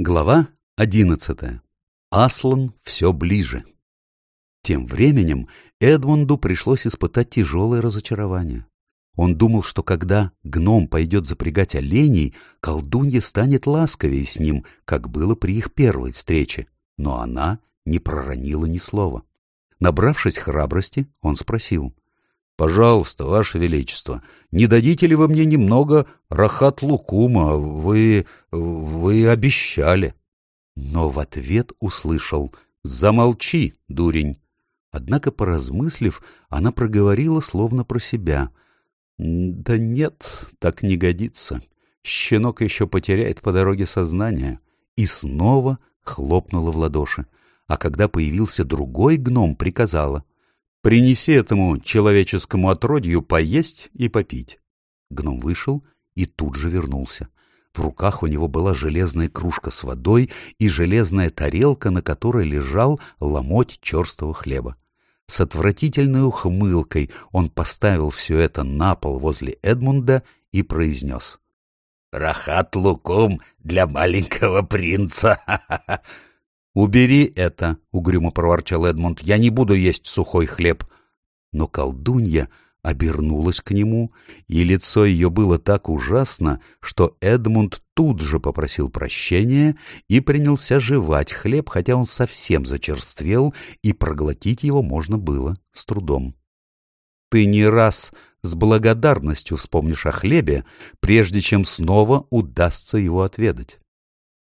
Глава одиннадцатая. Аслан все ближе. Тем временем Эдмунду пришлось испытать тяжелое разочарование. Он думал, что когда гном пойдет запрягать оленей, колдунья станет ласковее с ним, как было при их первой встрече. Но она не проронила ни слова. Набравшись храбрости, он спросил. — Пожалуйста, Ваше Величество, не дадите ли вы мне немного рахат-лукума? Вы... вы обещали. Но в ответ услышал «Замолчи, дурень!» Однако, поразмыслив, она проговорила словно про себя — да нет, так не годится. Щенок еще потеряет по дороге сознание. И снова хлопнула в ладоши. А когда появился другой гном, приказала. Принеси этому человеческому отродью поесть и попить. Гном вышел и тут же вернулся. В руках у него была железная кружка с водой и железная тарелка, на которой лежал ломоть черстого хлеба. С отвратительной ухмылкой он поставил все это на пол возле Эдмунда и произнес. — Рахат луком для маленького принца! — Убери это, — угрюмо проворчал Эдмунд, — я не буду есть сухой хлеб. Но колдунья обернулась к нему, и лицо ее было так ужасно, что Эдмунд тут же попросил прощения и принялся жевать хлеб, хотя он совсем зачерствел, и проглотить его можно было с трудом. Ты не раз с благодарностью вспомнишь о хлебе, прежде чем снова удастся его отведать.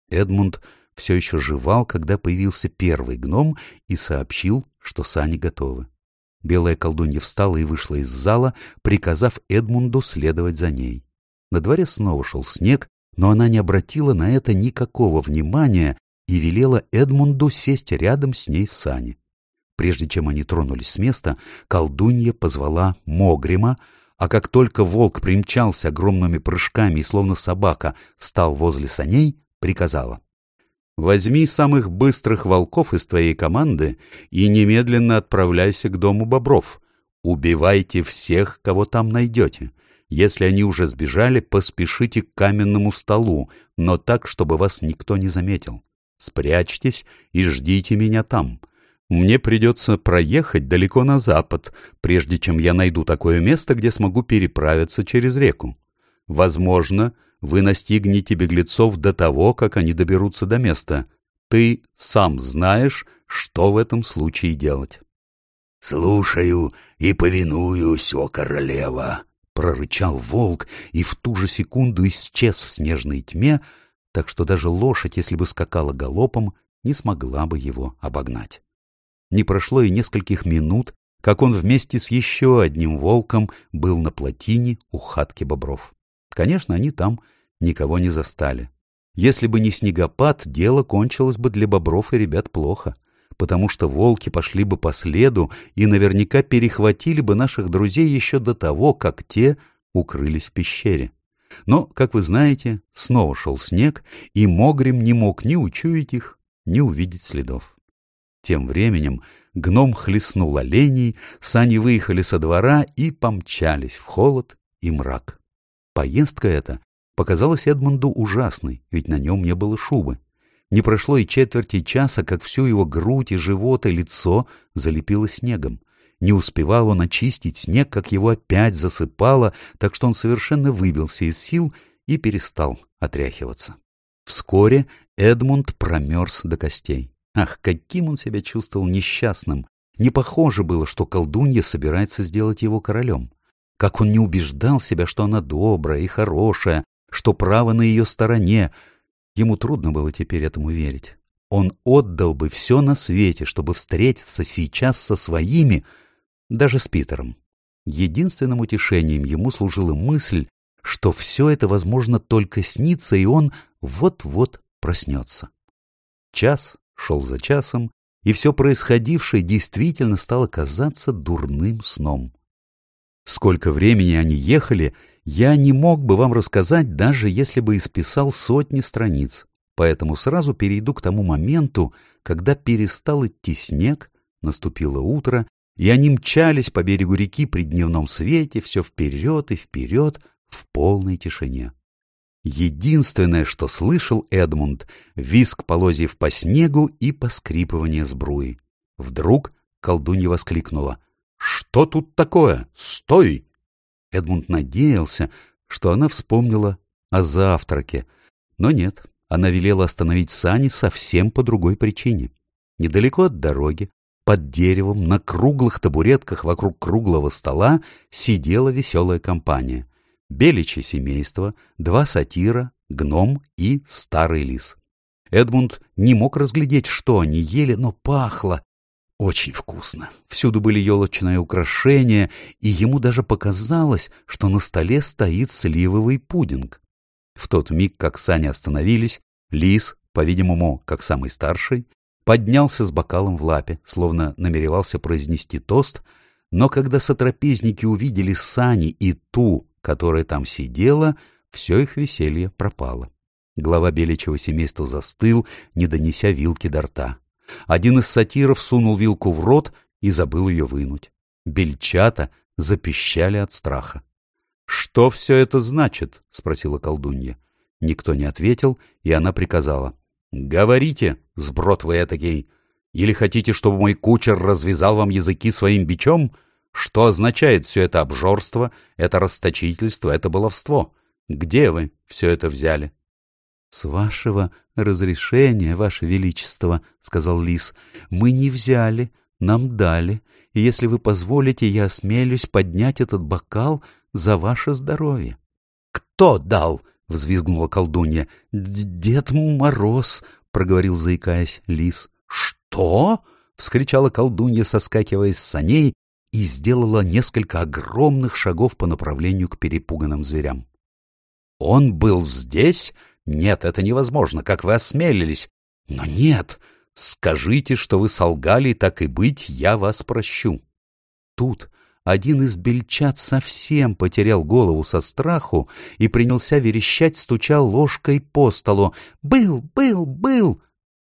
Эдмунд все еще жевал, когда появился первый гном и сообщил, что сани готовы. Белая колдунья встала и вышла из зала, приказав Эдмунду следовать за ней. На дворе снова шел снег, но она не обратила на это никакого внимания и велела Эдмунду сесть рядом с ней в сане. Прежде чем они тронулись с места, колдунья позвала Могрима, а как только волк примчался огромными прыжками и словно собака стал возле саней, приказала. Возьми самых быстрых волков из твоей команды и немедленно отправляйся к дому бобров. Убивайте всех, кого там найдете. Если они уже сбежали, поспешите к каменному столу, но так, чтобы вас никто не заметил. Спрячьтесь и ждите меня там. Мне придется проехать далеко на запад, прежде чем я найду такое место, где смогу переправиться через реку. Возможно, вы настигнете беглецов до того, как они доберутся до места. Ты сам знаешь, что в этом случае делать. — Слушаю и повинуюсь, о королева! — прорычал волк и в ту же секунду исчез в снежной тьме, так что даже лошадь, если бы скакала галопом, не смогла бы его обогнать. Не прошло и нескольких минут, как он вместе с еще одним волком был на плотине у хатки бобров. Конечно, они там никого не застали. Если бы не снегопад, дело кончилось бы для бобров и ребят плохо, потому что волки пошли бы по следу и наверняка перехватили бы наших друзей еще до того, как те укрылись в пещере. Но, как вы знаете, снова шел снег, и Могрим не мог ни учуять их, ни увидеть следов. Тем временем гном хлестнул оленей, сани выехали со двора и помчались в холод и мрак. Поездка эта показалась Эдмунду ужасной, ведь на нем не было шубы. Не прошло и четверти часа, как всю его грудь и живот и лицо залепило снегом. Не успевал он очистить снег, как его опять засыпало, так что он совершенно выбился из сил и перестал отряхиваться. Вскоре Эдмунд промерз до костей. Ах, каким он себя чувствовал несчастным! Не похоже было, что колдунья собирается сделать его королем. Как он не убеждал себя, что она добрая и хорошая, что право на ее стороне. Ему трудно было теперь этому верить. Он отдал бы все на свете, чтобы встретиться сейчас со своими, даже с Питером. Единственным утешением ему служила мысль, что все это, возможно, только снится, и он вот-вот проснется. Час шел за часом, и все происходившее действительно стало казаться дурным сном. Сколько времени они ехали, я не мог бы вам рассказать, даже если бы исписал сотни страниц. Поэтому сразу перейду к тому моменту, когда перестал идти снег, наступило утро, и они мчались по берегу реки при дневном свете все вперед и вперед в полной тишине. Единственное, что слышал Эдмунд — виск полозьев по снегу и поскрипывание сбруи. Вдруг колдунья воскликнула. — Что тут такое? Стой! Эдмунд надеялся, что она вспомнила о завтраке. Но нет, она велела остановить сани совсем по другой причине. Недалеко от дороги, под деревом, на круглых табуретках вокруг круглого стола сидела веселая компания. Беличье семейство, два сатира, гном и старый лис. Эдмунд не мог разглядеть, что они ели, но пахло очень вкусно. Всюду были елочные украшения, и ему даже показалось, что на столе стоит сливовый пудинг. В тот миг, как сани остановились, лис, по-видимому, как самый старший, поднялся с бокалом в лапе, словно намеревался произнести тост, но когда сотрапезники увидели сани и ту, которая там сидела, все их веселье пропало. Глава беличьего семейства застыл, не донеся вилки до рта. Один из сатиров сунул вилку в рот и забыл ее вынуть. Бельчата запищали от страха. — Что все это значит? — спросила колдунья. Никто не ответил, и она приказала. — Говорите, сброд вы этакий! Или хотите, чтобы мой кучер развязал вам языки своим бичом? Что означает все это обжорство, это расточительство, это баловство? Где вы все это взяли? — С вашего разрешения, ваше величество, — сказал лис, — мы не взяли, нам дали, и если вы позволите, я осмелюсь поднять этот бокал за ваше здоровье. — Кто дал? — взвизгнула колдунья. — Дед Мороз, — проговорил, заикаясь, лис. — Что? — вскричала колдунья, соскакивая с саней, и сделала несколько огромных шагов по направлению к перепуганным зверям. — Он был здесь? Нет, это невозможно, как вы осмелились. Но нет, скажите, что вы солгали, так и быть, я вас прощу. Тут один из бельчат совсем потерял голову со страху и принялся верещать, стуча ложкой по столу. «Был, был, был!»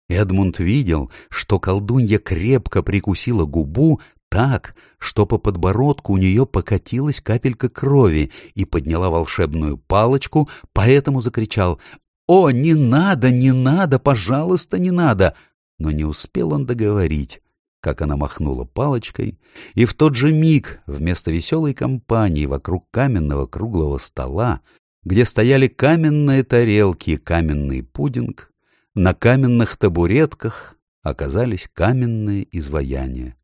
Эдмунд видел, что колдунья крепко прикусила губу так, что по подбородку у нее покатилась капелька крови и подняла волшебную палочку, поэтому закричал «О, не надо, не надо, пожалуйста, не надо!» Но не успел он договорить, как она махнула палочкой, и в тот же миг вместо веселой компании вокруг каменного круглого стола, где стояли каменные тарелки и каменный пудинг, на каменных табуретках оказались каменные изваяния.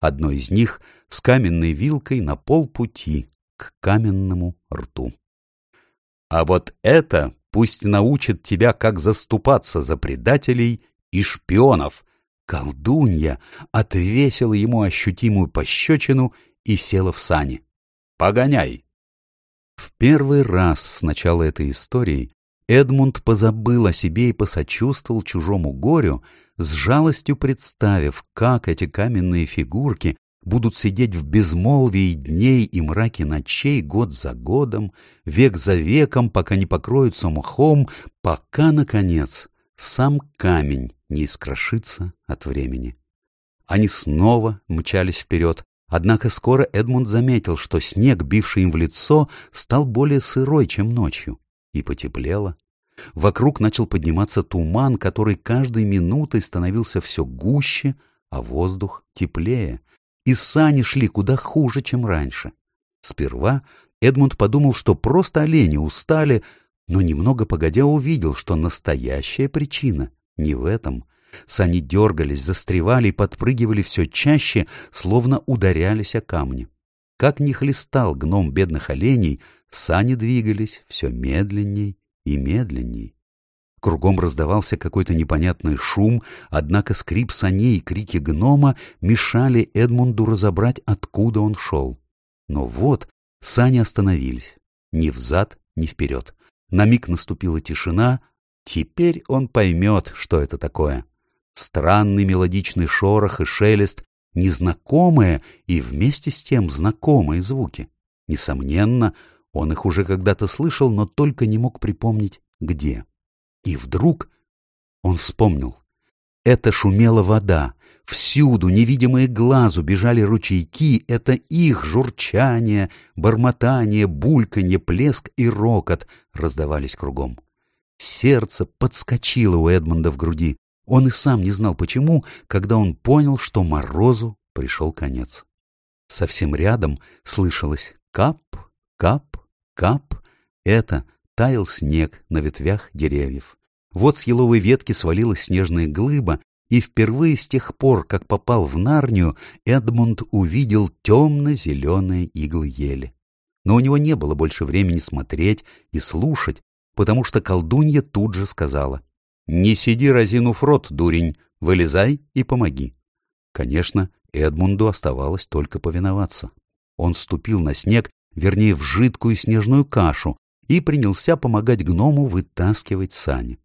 Одно из них с каменной вилкой на полпути к каменному рту. А вот это пусть научит тебя, как заступаться за предателей и шпионов. Колдунья отвесила ему ощутимую пощечину и села в сани. «Погоняй!» В первый раз с начала этой истории Эдмунд позабыл о себе и посочувствовал чужому горю, с жалостью представив, как эти каменные фигурки будут сидеть в безмолвии дней и мраке ночей год за годом, век за веком, пока не покроются мхом, пока, наконец, сам камень не искрошится от времени. Они снова мчались вперед, однако скоро Эдмунд заметил, что снег, бивший им в лицо, стал более сырой, чем ночью и потеплело. Вокруг начал подниматься туман, который каждой минутой становился все гуще, а воздух теплее. И сани шли куда хуже, чем раньше. Сперва Эдмунд подумал, что просто олени устали, но немного погодя увидел, что настоящая причина не в этом. Сани дергались, застревали и подпрыгивали все чаще, словно ударялись о камни. Как ни хлестал гном бедных оленей, Сани двигались все медленней и медленней. Кругом раздавался какой-то непонятный шум, однако скрип саней и крики гнома мешали Эдмунду разобрать, откуда он шел. Но вот сани остановились. Ни взад, ни вперед. На миг наступила тишина. Теперь он поймет, что это такое. Странный мелодичный шорох и шелест, незнакомые и вместе с тем знакомые звуки. Несомненно, он их уже когда-то слышал, но только не мог припомнить, где. И вдруг он вспомнил. Это шумела вода, Всюду, невидимые глазу, бежали ручейки, это их журчание, бормотание, бульканье, плеск и рокот раздавались кругом. Сердце подскочило у Эдмонда в груди. Он и сам не знал почему, когда он понял, что морозу пришел конец. Совсем рядом слышалось кап, кап, кап. Это таял снег на ветвях деревьев. Вот с еловой ветки свалилась снежная глыба, и впервые с тех пор, как попал в Нарнию, Эдмунд увидел темно-зеленые иглы ели. Но у него не было больше времени смотреть и слушать, потому что колдунья тут же сказала «Не сиди, разинув рот, дурень, вылезай и помоги». Конечно, Эдмунду оставалось только повиноваться. Он ступил на снег, вернее, в жидкую снежную кашу, и принялся помогать гному вытаскивать сани.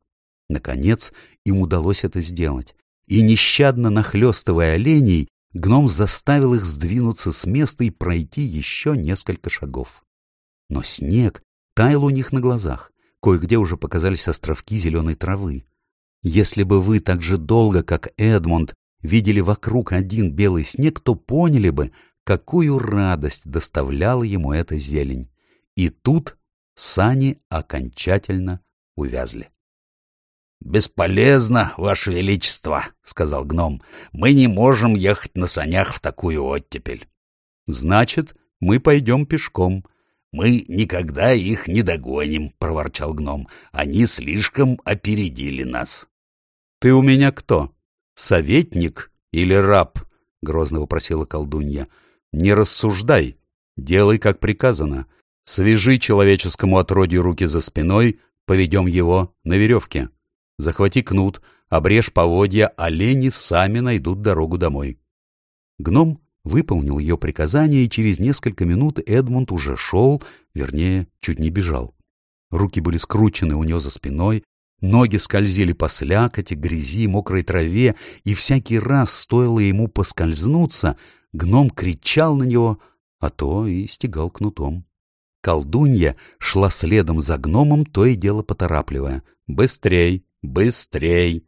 Наконец, им удалось это сделать и, нещадно нахлестывая оленей, гном заставил их сдвинуться с места и пройти еще несколько шагов. Но снег таял у них на глазах, кое-где уже показались островки зеленой травы. Если бы вы так же долго, как Эдмонд, видели вокруг один белый снег, то поняли бы, какую радость доставляла ему эта зелень. И тут сани окончательно увязли. «Бесполезно, Ваше Величество», — сказал гном. «Мы не можем ехать на санях в такую оттепель». «Значит, мы пойдем пешком». «Мы никогда их не догоним», — проворчал гном. «Они слишком опередили нас». «Ты у меня кто? Советник или раб?» — грозно вопросила колдунья. «Не рассуждай. Делай, как приказано. Свяжи человеческому отродью руки за спиной, поведем его на веревке». Захвати кнут, обрежь поводья, олени сами найдут дорогу домой. Гном выполнил ее приказание, и через несколько минут Эдмунд уже шел, вернее, чуть не бежал. Руки были скручены у него за спиной, ноги скользили по слякоти, грязи, мокрой траве, и всякий раз стоило ему поскользнуться, гном кричал на него, а то и стегал кнутом. Колдунья шла следом за гномом, то и дело поторапливая. «Быстрей! Быстрей!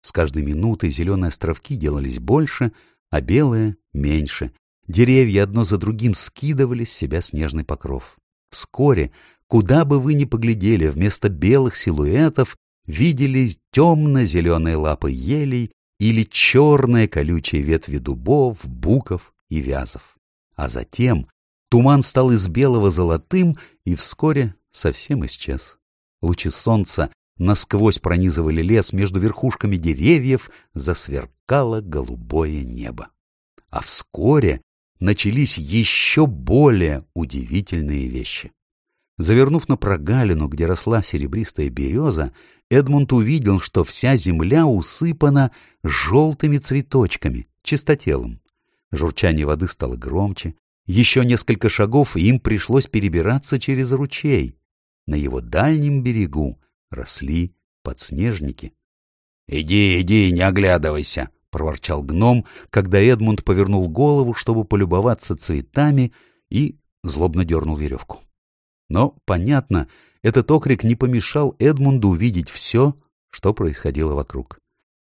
С каждой минутой зеленые островки делались больше, а белые — меньше. Деревья одно за другим скидывали с себя снежный покров. Вскоре, куда бы вы ни поглядели, вместо белых силуэтов виделись темно-зеленые лапы елей или черные колючие ветви дубов, буков и вязов. А затем туман стал из белого золотым и вскоре совсем исчез. Лучи солнца насквозь пронизывали лес, между верхушками деревьев засверкало голубое небо. А вскоре начались еще более удивительные вещи. Завернув на прогалину, где росла серебристая береза, Эдмунд увидел, что вся земля усыпана желтыми цветочками, чистотелом. Журчание воды стало громче. Еще несколько шагов, им пришлось перебираться через ручей. На его дальнем берегу росли подснежники. — Иди, иди, не оглядывайся, — проворчал гном, когда Эдмунд повернул голову, чтобы полюбоваться цветами, и злобно дернул веревку. Но, понятно, этот окрик не помешал Эдмунду увидеть все, что происходило вокруг.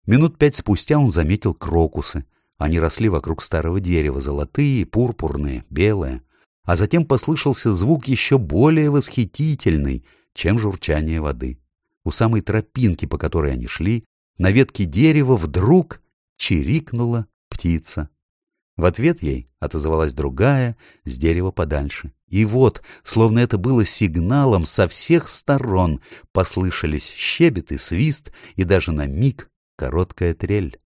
Минут пять спустя он заметил крокусы. Они росли вокруг старого дерева, золотые, пурпурные, белые. А затем послышался звук еще более восхитительный, чем журчание воды у самой тропинки, по которой они шли, на ветке дерева вдруг чирикнула птица. В ответ ей отозвалась другая с дерева подальше. И вот, словно это было сигналом, со всех сторон послышались щебет и свист, и даже на миг короткая трель.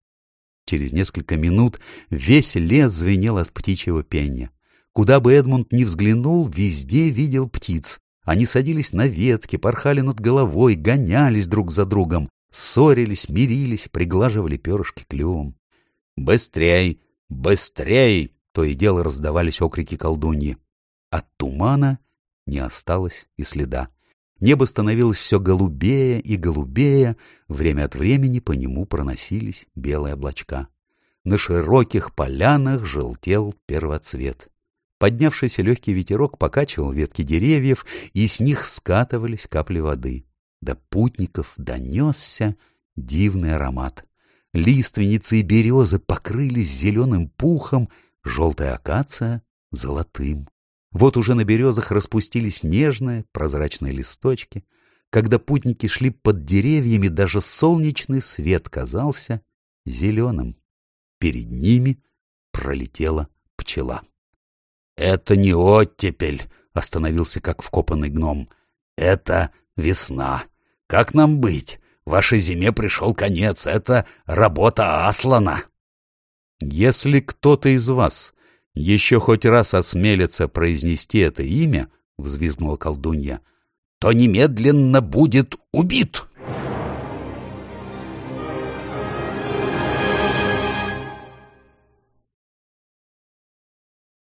Через несколько минут весь лес звенел от птичьего пения. Куда бы Эдмунд ни взглянул, везде видел птиц, они садились на ветки, порхали над головой, гонялись друг за другом, ссорились, мирились, приглаживали перышки клювом. «Быстрей! Быстрей!» — то и дело раздавались окрики колдуньи. От тумана не осталось и следа. Небо становилось все голубее и голубее, время от времени по нему проносились белые облачка. На широких полянах желтел первоцвет. Поднявшийся легкий ветерок покачивал ветки деревьев, и с них скатывались капли воды. До путников донесся дивный аромат. Лиственницы и березы покрылись зеленым пухом, желтая акация — золотым. Вот уже на березах распустились нежные прозрачные листочки. Когда путники шли под деревьями, даже солнечный свет казался зеленым. Перед ними пролетела пчела. — Это не оттепель, — остановился как вкопанный гном. — Это весна. Как нам быть? Вашей зиме пришел конец. Это работа Аслана. — Если кто-то из вас еще хоть раз осмелится произнести это имя, — взвизгнула колдунья, — то немедленно будет убит.